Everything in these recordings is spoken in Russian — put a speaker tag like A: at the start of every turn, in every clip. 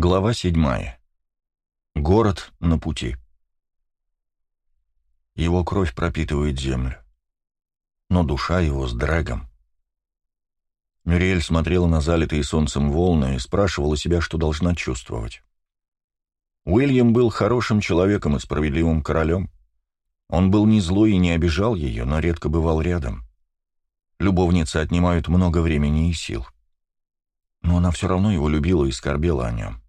A: Глава седьмая. Город на пути. Его кровь пропитывает землю. Но душа его с дрэгом. Мюриэль смотрела на залитые солнцем волны и спрашивала себя, что должна чувствовать. Уильям был хорошим человеком и справедливым королем. Он был не злой и не обижал ее, но редко бывал рядом. Любовницы отнимают много времени и сил. — но она все равно его любила и скорбела о нем.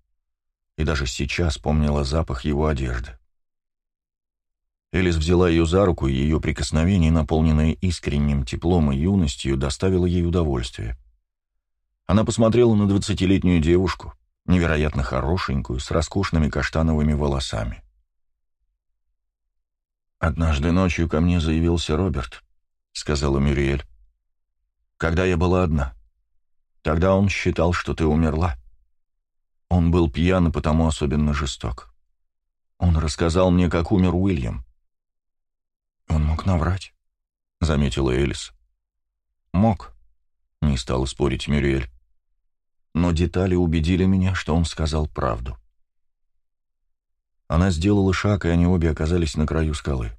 A: И даже сейчас помнила запах его одежды. Элис взяла ее за руку, и ее прикосновение, наполненное искренним теплом и юностью, доставило ей удовольствие. Она посмотрела на двадцатилетнюю девушку, невероятно хорошенькую, с роскошными каштановыми волосами. «Однажды ночью ко мне заявился Роберт», — сказала Мюриэль. «Когда я была одна. Тогда он считал, что ты умерла. Он был пьян и потому особенно жесток. Он рассказал мне, как умер Уильям. Он мог наврать, — заметила Элис. Мог, — не стала спорить Мюриэль. Но детали убедили меня, что он сказал правду. Она сделала шаг, и они обе оказались на краю скалы.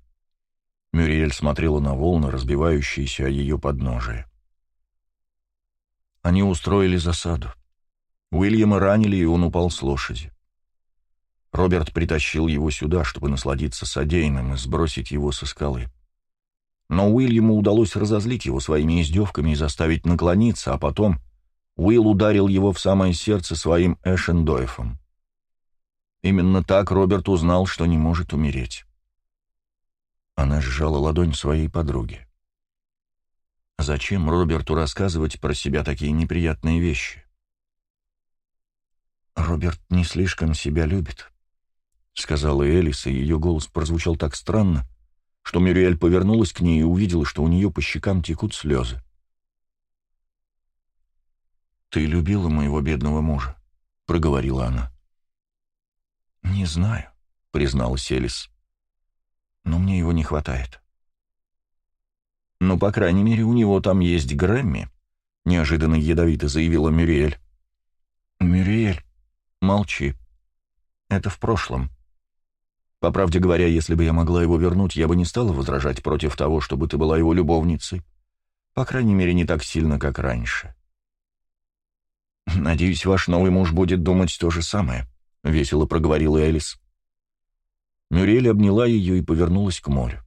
A: Мюриэль смотрела на волны, разбивающиеся о ее подножие. Они устроили засаду. Уильяма ранили, и он упал с лошади. Роберт притащил его сюда, чтобы насладиться содеянным и сбросить его со скалы. Но Уильяму удалось разозлить его своими издевками и заставить наклониться, а потом Уилл ударил его в самое сердце своим Эшендойфом. Именно так Роберт узнал, что не может умереть. Она сжала ладонь своей подруги. Зачем Роберту рассказывать про себя такие неприятные вещи? «Роберт не слишком себя любит», — сказала Элис, и ее голос прозвучал так странно, что Мюриэль повернулась к ней и увидела, что у нее по щекам текут слезы. «Ты любила моего бедного мужа?» — проговорила она. «Не знаю», — призналась Элис. «Но мне его не хватает». «Ну, по крайней мере, у него там есть Грэмми», — неожиданно ядовито заявила Мюриэль. «Мюриэль, молчи. Это в прошлом. По правде говоря, если бы я могла его вернуть, я бы не стала возражать против того, чтобы ты была его любовницей. По крайней мере, не так сильно, как раньше». «Надеюсь, ваш новый муж будет думать то же самое», — весело проговорила Элис. Мюриэль обняла ее и повернулась к морю.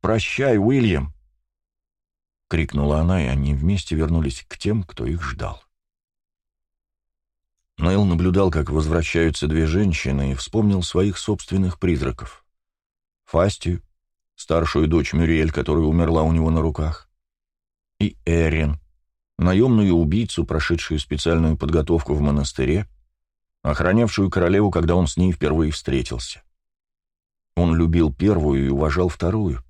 A: «Прощай, Уильям!» — крикнула она, и они вместе вернулись к тем, кто их ждал. Нейл наблюдал, как возвращаются две женщины, и вспомнил своих собственных призраков. Фастию, старшую дочь Мюриэль, которая умерла у него на руках, и Эрин, наемную убийцу, прошедшую специальную подготовку в монастыре, охранявшую королеву, когда он с ней впервые встретился. Он любил первую и уважал вторую,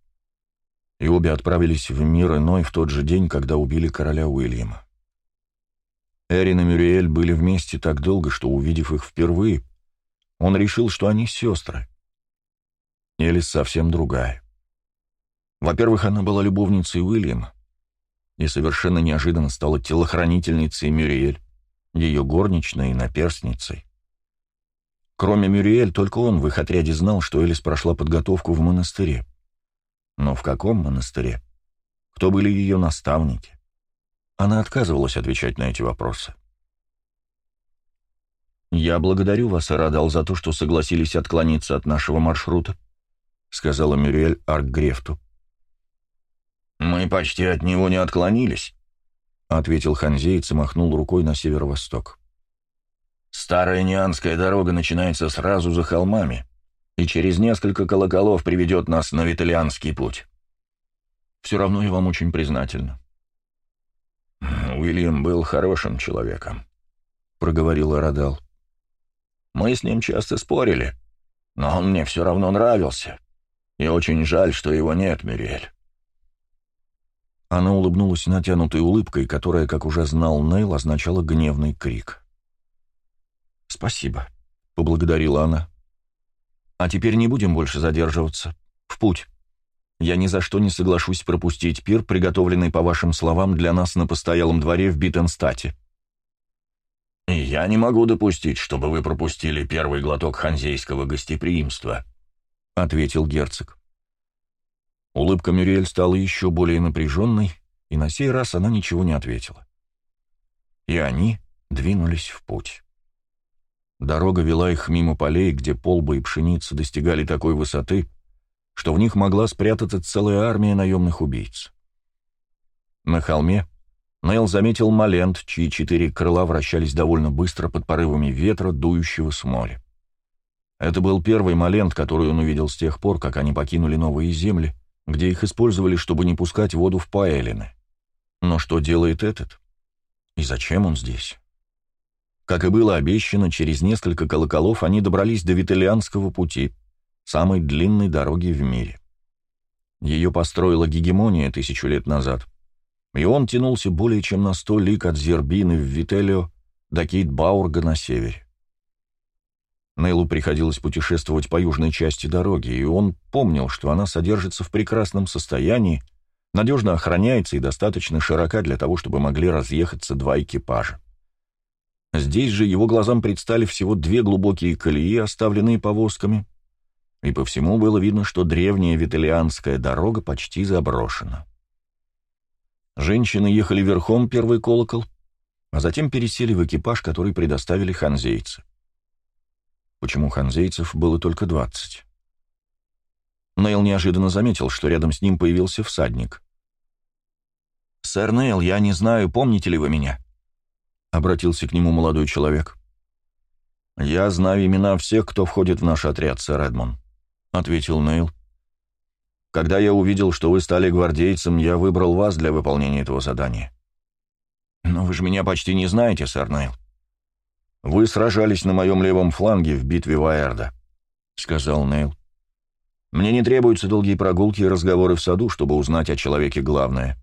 A: и обе отправились в мир иной в тот же день, когда убили короля Уильяма. Эрин и Мюриэль были вместе так долго, что, увидев их впервые, он решил, что они сестры. Элис совсем другая. Во-первых, она была любовницей Уильяма и совершенно неожиданно стала телохранительницей Мюриэль, ее горничной и наперстницей. Кроме Мюриэль, только он в их отряде знал, что Элис прошла подготовку в монастыре. Но в каком монастыре? Кто были ее наставники? Она отказывалась отвечать на эти вопросы. «Я благодарю вас, Арадал, за то, что согласились отклониться от нашего маршрута», — сказала Мюриэль Аркгрефту. «Мы почти от него не отклонились», — ответил ханзеец и махнул рукой на северо-восток. «Старая Нианская дорога начинается сразу за холмами и через несколько колоколов приведет нас на Виталианский путь. Все равно я вам очень признательна. Уильям был хорошим человеком, — проговорил Радал. Мы с ним часто спорили, но он мне все равно нравился. И очень жаль, что его нет, Мюриэль. Она улыбнулась натянутой улыбкой, которая, как уже знал Нейл, означала гневный крик. «Спасибо», — поблагодарила она. А теперь не будем больше задерживаться. В путь. Я ни за что не соглашусь пропустить пир, приготовленный, по вашим словам, для нас на постоялом дворе в Биттенстате. Я не могу допустить, чтобы вы пропустили первый глоток ханзейского гостеприимства», — ответил герцог. Улыбка Мюриэль стала еще более напряженной, и на сей раз она ничего не ответила. И они двинулись в путь. Дорога вела их мимо полей, где полба и пшеница достигали такой высоты, что в них могла спрятаться целая армия наемных убийц. На холме Нейл заметил Малент, чьи четыре крыла вращались довольно быстро под порывами ветра, дующего с моря. Это был первый Малент, который он увидел с тех пор, как они покинули новые земли, где их использовали, чтобы не пускать воду в Паэлины. Но что делает этот? И зачем он здесь? Как и было обещано, через несколько колоколов они добрались до Виталианского пути, самой длинной дороги в мире. Ее построила гегемония тысячу лет назад, и он тянулся более чем на сто лик от Зербины в Вителио до Кейтбаурга на севере. Нейлу приходилось путешествовать по южной части дороги, и он помнил, что она содержится в прекрасном состоянии, надежно охраняется и достаточно широка для того, чтобы могли разъехаться два экипажа. Здесь же его глазам предстали всего две глубокие колеи, оставленные повозками, и по всему было видно, что древняя виталианская дорога почти заброшена. Женщины ехали верхом первый колокол, а затем пересели в экипаж, который предоставили ханзейцы. Почему ханзейцев было только двадцать? Нейл неожиданно заметил, что рядом с ним появился всадник. «Сэр Нейл, я не знаю, помните ли вы меня?» — обратился к нему молодой человек. «Я знаю имена всех, кто входит в наш отряд, сэр Эдмон», — ответил Нейл. «Когда я увидел, что вы стали гвардейцем, я выбрал вас для выполнения этого задания». «Но вы же меня почти не знаете, сэр Нейл». «Вы сражались на моем левом фланге в битве Ваэрда», — сказал Нейл. «Мне не требуются долгие прогулки и разговоры в саду, чтобы узнать о человеке главное».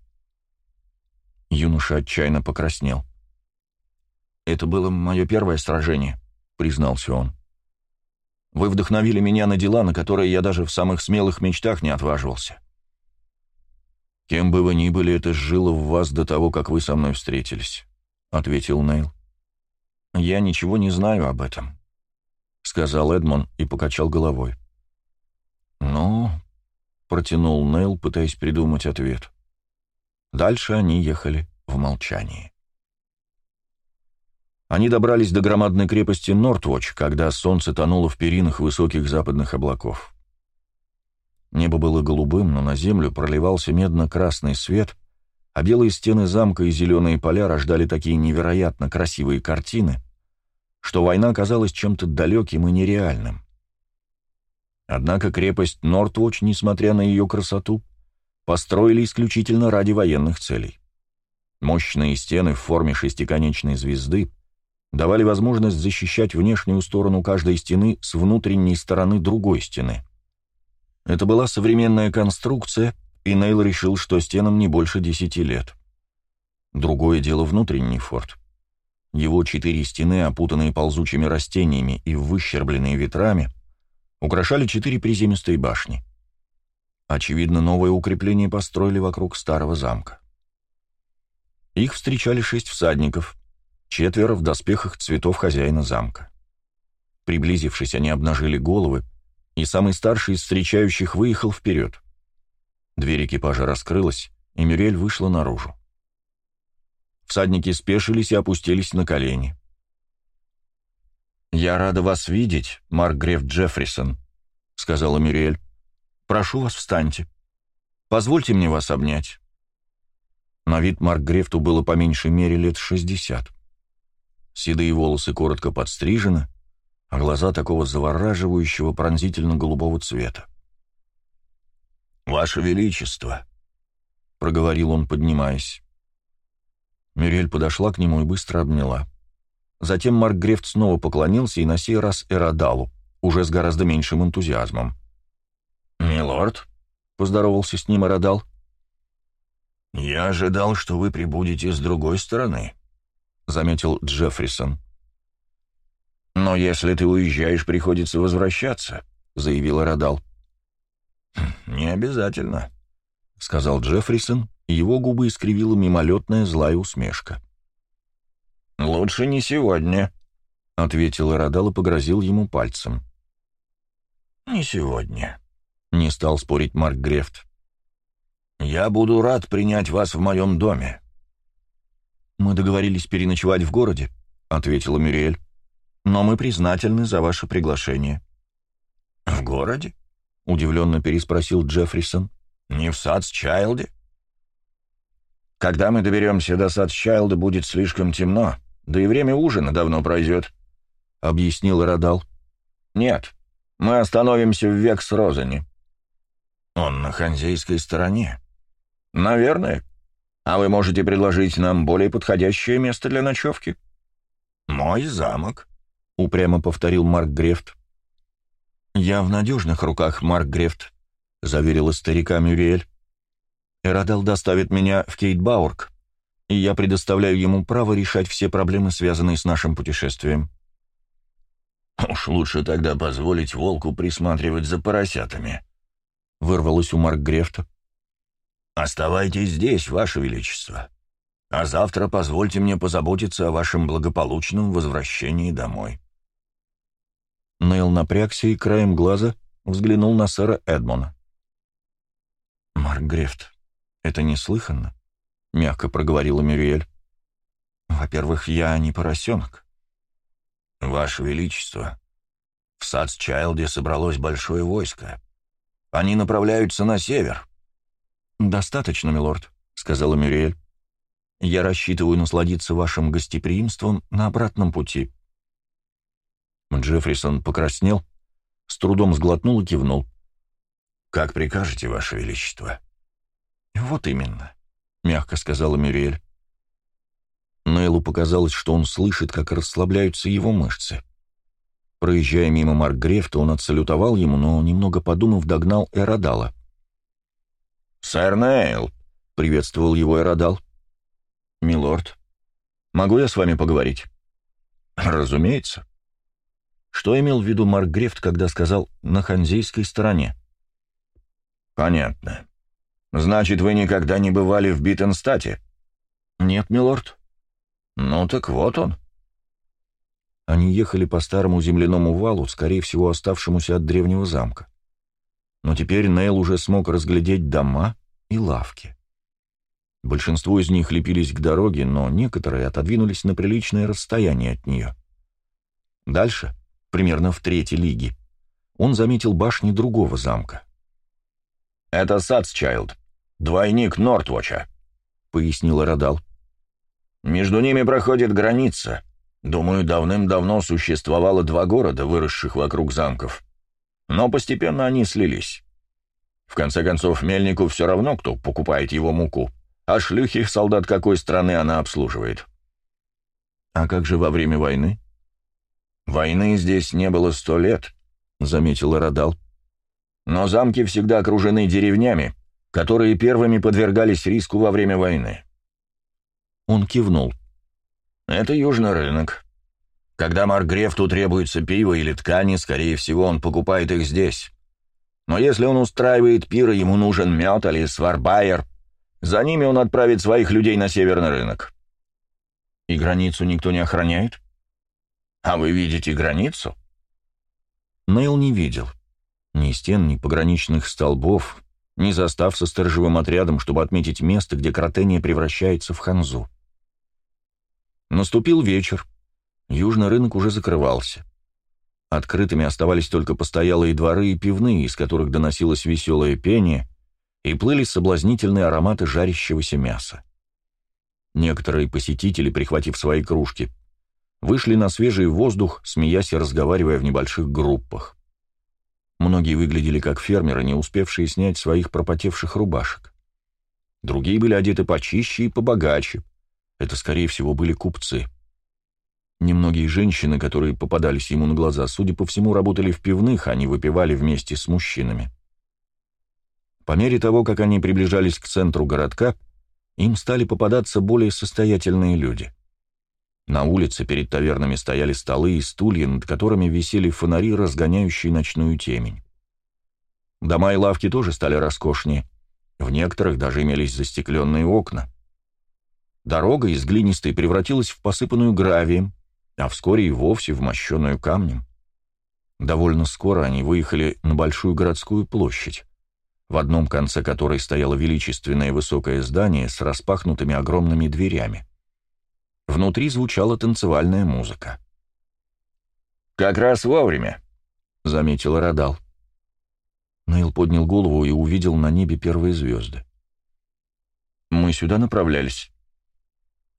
A: Юноша отчаянно покраснел. «Это было мое первое сражение», — признался он. «Вы вдохновили меня на дела, на которые я даже в самых смелых мечтах не отваживался». «Кем бы вы ни были, это жило в вас до того, как вы со мной встретились», — ответил Нейл. «Я ничего не знаю об этом», — сказал Эдмон и покачал головой. «Ну», — протянул Нейл, пытаясь придумать ответ. Дальше они ехали в молчании. Они добрались до громадной крепости Нортвоч, когда солнце тонуло в перинах высоких западных облаков. Небо было голубым, но на землю проливался медно-красный свет, а белые стены замка и зеленые поля рождали такие невероятно красивые картины, что война казалась чем-то далеким и нереальным. Однако крепость Нортвоч, несмотря на ее красоту, построили исключительно ради военных целей. Мощные стены в форме шестиконечной звезды давали возможность защищать внешнюю сторону каждой стены с внутренней стороны другой стены. Это была современная конструкция, и Нейл решил, что стенам не больше десяти лет. Другое дело внутренний форт. Его четыре стены, опутанные ползучими растениями и выщербленные ветрами, украшали четыре приземистые башни. Очевидно, новое укрепление построили вокруг старого замка. Их встречали шесть всадников, четверо в доспехах цветов хозяина замка. Приблизившись, они обнажили головы, и самый старший из встречающих выехал вперед. Дверь экипажа раскрылась, и Мюрель вышла наружу. Всадники спешились и опустились на колени. «Я рада вас видеть, Маркгреф Джеффрисон», — сказала Мюрель. «Прошу вас, встаньте. Позвольте мне вас обнять». На вид Маркгрефту было по меньшей мере лет шестьдесят. Седые волосы коротко подстрижены, а глаза такого завораживающего пронзительно-голубого цвета. «Ваше Величество!» — проговорил он, поднимаясь. Мюрель подошла к нему и быстро обняла. Затем Марк Грефт снова поклонился и на сей раз Эрадалу, уже с гораздо меньшим энтузиазмом. «Милорд», — поздоровался с ним Эрадал, — «я ожидал, что вы прибудете с другой стороны», заметил Джеффрисон. «Но если ты уезжаешь, приходится возвращаться», — заявил Радал. «Хм, «Не обязательно», — сказал Джеффрисон, и его губы искривила мимолетная злая усмешка. «Лучше не сегодня», — ответил Иродал и погрозил ему пальцем. «Не сегодня», — не стал спорить Марк Грефт. «Я буду рад принять вас в моем доме». «Мы договорились переночевать в городе», — ответила Мюриэль. «Но мы признательны за ваше приглашение». «В городе?» — удивленно переспросил Джеффрисон. «Не в Садс-Чайлде?» «Когда мы доберемся до Садс-Чайлда, будет слишком темно, да и время ужина давно пройдет», — объяснил Родал. «Нет, мы остановимся в Векс-Розене». «Он на ханзейской стороне». «Наверное. А вы можете предложить нам более подходящее место для ночевки?» «Мой замок», — упрямо повторил Марк Грефт. «Я в надежных руках, Марк Грефт», — заверила старика Мюриэль. «Эрадал доставит меня в Кейтбаург, и я предоставляю ему право решать все проблемы, связанные с нашим путешествием».
B: «Уж лучше тогда позволить волку присматривать за поросятами», —
A: вырвалось у Марк Грефта.
B: «Оставайтесь здесь, Ваше Величество, а завтра позвольте мне позаботиться о вашем благополучном возвращении домой».
A: Нейл напрягся и краем глаза взглянул на сэра Эдмона. «Марк Грефт, это неслыханно», — мягко проговорила Мюриэль. «Во-первых, я не поросенок».
B: «Ваше Величество, в Садс-Чайлде собралось большое войско. Они направляются на север».
A: «Достаточно, милорд», — сказала Мюриэль. «Я рассчитываю насладиться вашим гостеприимством на обратном пути». Джеффрисон покраснел, с трудом сглотнул и кивнул.
B: «Как прикажете, Ваше Величество?»
A: «Вот именно», — мягко сказала Мюриэль. Нейлу показалось, что он слышит, как расслабляются его мышцы. Проезжая мимо Маркгрефта, он отсалютовал ему, но, немного подумав, догнал Эродала.
B: «Сэр Нейл!» — приветствовал его Эродал.
A: «Милорд, могу я с вами поговорить?»
B: «Разумеется».
A: Что имел в виду Марк Грефт, когда сказал «на ханзейской стороне»?
B: «Понятно. Значит, вы никогда не бывали в Биттенстате?»
A: «Нет, милорд».
B: «Ну так вот он».
A: Они ехали по старому земляному валу, скорее всего, оставшемуся от древнего замка. Но теперь Нейл уже смог разглядеть дома и лавки. Большинство из них лепились к дороге, но некоторые отодвинулись на приличное расстояние от нее. Дальше примерно в третьей лиге, он заметил башни другого замка.
B: «Это Садсчайлд, двойник Нортвоча», — пояснил Родал. «Между ними проходит граница. Думаю, давным-давно существовало два города, выросших вокруг замков. Но постепенно они слились. В конце концов, мельнику все равно, кто покупает его муку, а шлюхих солдат какой страны она обслуживает».
A: «А как же во время войны?»
B: «Войны здесь не было сто лет», — заметил Родал. «Но замки всегда окружены деревнями, которые первыми подвергались риску во время войны».
A: Он кивнул.
B: «Это южный рынок. Когда Маргрефту требуется пиво или ткани, скорее всего, он покупает их здесь. Но если он устраивает пир, ему нужен мед или сварбайер, за ними он отправит своих людей на северный рынок».
A: «И границу никто не охраняет?»
B: «А вы видите границу?»
A: Нейл не видел. Ни стен, ни пограничных столбов, ни застав со сторожевым отрядом, чтобы отметить место, где кротения превращается в ханзу. Наступил вечер. Южный рынок уже закрывался. Открытыми оставались только постоялые дворы и пивные, из которых доносилось веселое пение, и плыли соблазнительные ароматы жарящегося мяса. Некоторые посетители, прихватив свои кружки, вышли на свежий воздух, смеясь и разговаривая в небольших группах. Многие выглядели как фермеры, не успевшие снять своих пропотевших рубашек. Другие были одеты почище и побогаче. Это, скорее всего, были купцы. Немногие женщины, которые попадались ему на глаза, судя по всему, работали в пивных, а не выпивали вместе с мужчинами. По мере того, как они приближались к центру городка, им стали попадаться более состоятельные люди — на улице перед тавернами стояли столы и стулья, над которыми висели фонари, разгоняющие ночную темень. Дома и лавки тоже стали роскошнее. В некоторых даже имелись застекленные окна. Дорога из глинистой превратилась в посыпанную гравием, а вскоре и вовсе в мощенную камнем. Довольно скоро они выехали на большую городскую площадь, в одном конце которой стояло величественное высокое здание с распахнутыми огромными дверями. Внутри звучала танцевальная музыка.
B: «Как раз вовремя», — заметил Радал.
A: Нейл поднял голову и увидел на небе первые звезды. «Мы сюда направлялись».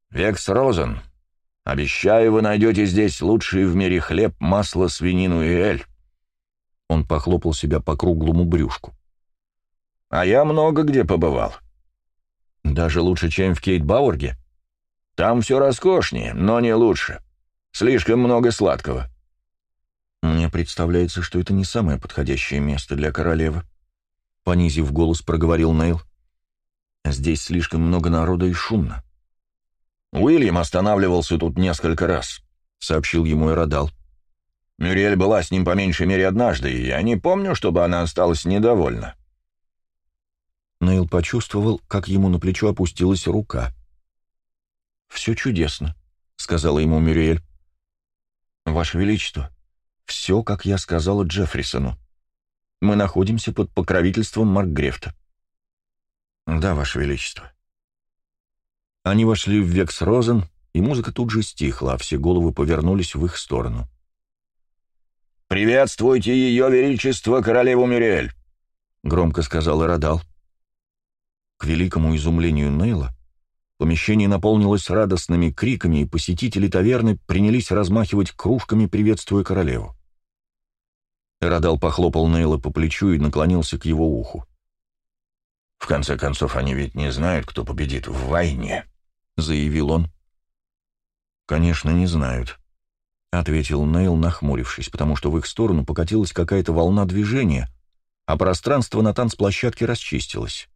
B: «Векс Розен, обещаю, вы найдете здесь лучший в мире хлеб, масло, свинину и эль».
A: Он похлопал себя по круглому брюшку.
B: «А я много где побывал».
A: «Даже лучше, чем в Кейт-Бауэрге?»
B: «Там все роскошнее, но не лучше. Слишком много сладкого».
A: «Мне представляется, что это не самое подходящее место для королевы», — понизив голос, проговорил Нейл. «Здесь слишком много народа и шумно».
B: «Уильям останавливался тут несколько раз», — сообщил ему Эродал. «Мюриэль была с ним по меньшей мере однажды, и я не помню, чтобы она осталась недовольна».
A: Нейл почувствовал, как ему на плечо опустилась рука. «Все чудесно», — сказала ему Мюриэль. «Ваше Величество, все, как я сказала Джеффрисону. Мы находимся под покровительством Маркгрефта». «Да, Ваше Величество». Они вошли в Векс-Розен, и музыка тут же стихла, а все головы повернулись в их сторону.
B: «Приветствуйте ее величество, королеву Мюриэль!»
A: — громко сказал Эродал. К великому изумлению Нейла помещение наполнилось радостными криками, и посетители таверны принялись размахивать кружками, приветствуя королеву. Эродал похлопал Нейла по плечу и наклонился к его уху.
B: «В конце концов, они ведь не знают, кто победит в войне», — заявил он.
A: «Конечно, не знают», — ответил Нейл, нахмурившись, потому что в их сторону покатилась какая-то волна движения, а пространство на танцплощадке расчистилось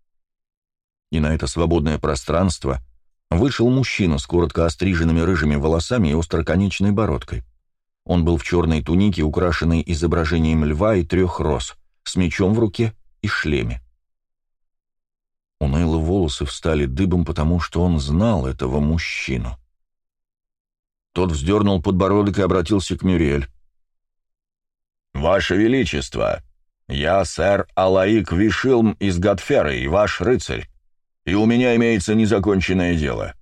A: и на это свободное пространство вышел мужчина с коротко остриженными рыжими волосами и остроконечной бородкой. Он был в черной тунике, украшенной изображением льва и трех роз, с мечом в руке и шлеме. У Нейла волосы встали дыбом, потому что он знал этого мужчину. Тот вздернул подбородок и обратился к Мюриэль.
B: «Ваше Величество, я сэр Алаик Вишилм из Гатферы и ваш рыцарь и у меня имеется незаконченное дело.